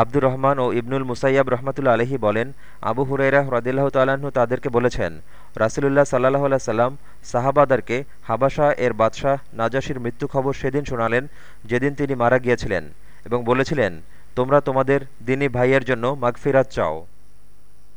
আব্দুর রহমান ও ইবনুল মুসাইয়াব রহমতুল্লা আলহী বলেন, আবু হুরাইরা হ্রদিল্লাহ তাল্লাহ্ন তাদেরকে বলেছেন, রাসুলুল্লাহ সাল্লাহ আল্লাহ সাল্লাম সাহাবাদারকে হাবাসা এর বাদশাহ নাজাসির মৃত্যু খবর সেদিন শোনালেন, যেদিন তিনি মারা গিয়েছিলেন এবং বলেছিলেন, তোমরা তোমাদের দিনী ভাইয়ের জন্য মাগফিরাত চাও।